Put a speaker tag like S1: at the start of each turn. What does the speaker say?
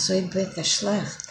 S1: so ein Bett ist schlecht.